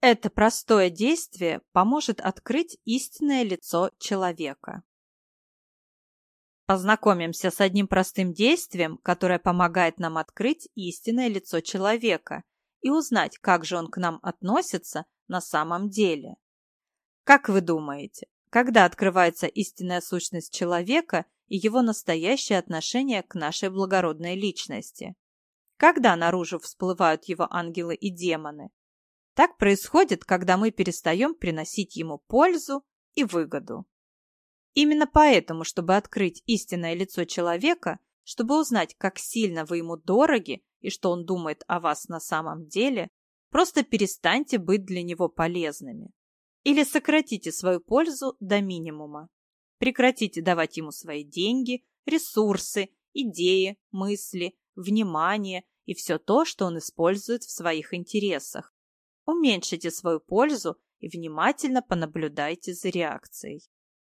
Это простое действие поможет открыть истинное лицо человека. Познакомимся с одним простым действием, которое помогает нам открыть истинное лицо человека и узнать, как же он к нам относится на самом деле. Как вы думаете, когда открывается истинная сущность человека и его настоящее отношение к нашей благородной личности? Когда наружу всплывают его ангелы и демоны? Так происходит, когда мы перестаем приносить ему пользу и выгоду. Именно поэтому, чтобы открыть истинное лицо человека, чтобы узнать, как сильно вы ему дороги и что он думает о вас на самом деле, просто перестаньте быть для него полезными. Или сократите свою пользу до минимума. Прекратите давать ему свои деньги, ресурсы, идеи, мысли, внимание и все то, что он использует в своих интересах. Уменьшите свою пользу и внимательно понаблюдайте за реакцией.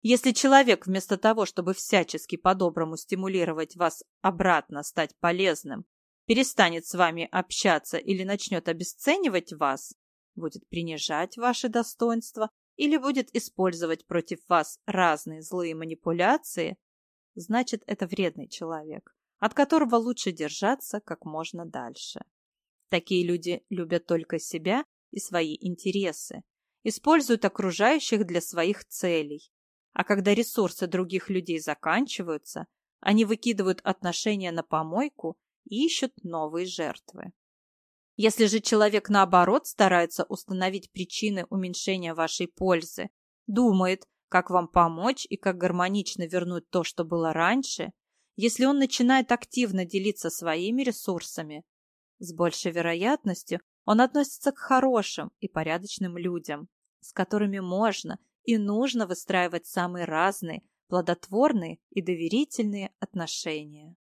Если человек вместо того, чтобы всячески по-доброму стимулировать вас обратно стать полезным, перестанет с вами общаться или начнет обесценивать вас, будет принижать ваши достоинства или будет использовать против вас разные злые манипуляции, значит, это вредный человек, от которого лучше держаться как можно дальше. Такие люди любят только себя и свои интересы, используют окружающих для своих целей, а когда ресурсы других людей заканчиваются, они выкидывают отношения на помойку и ищут новые жертвы. Если же человек, наоборот, старается установить причины уменьшения вашей пользы, думает, как вам помочь и как гармонично вернуть то, что было раньше, если он начинает активно делиться своими ресурсами, с большей вероятностью он относится к хорошим и порядочным людям, с которыми можно и нужно выстраивать самые разные, плодотворные и доверительные отношения.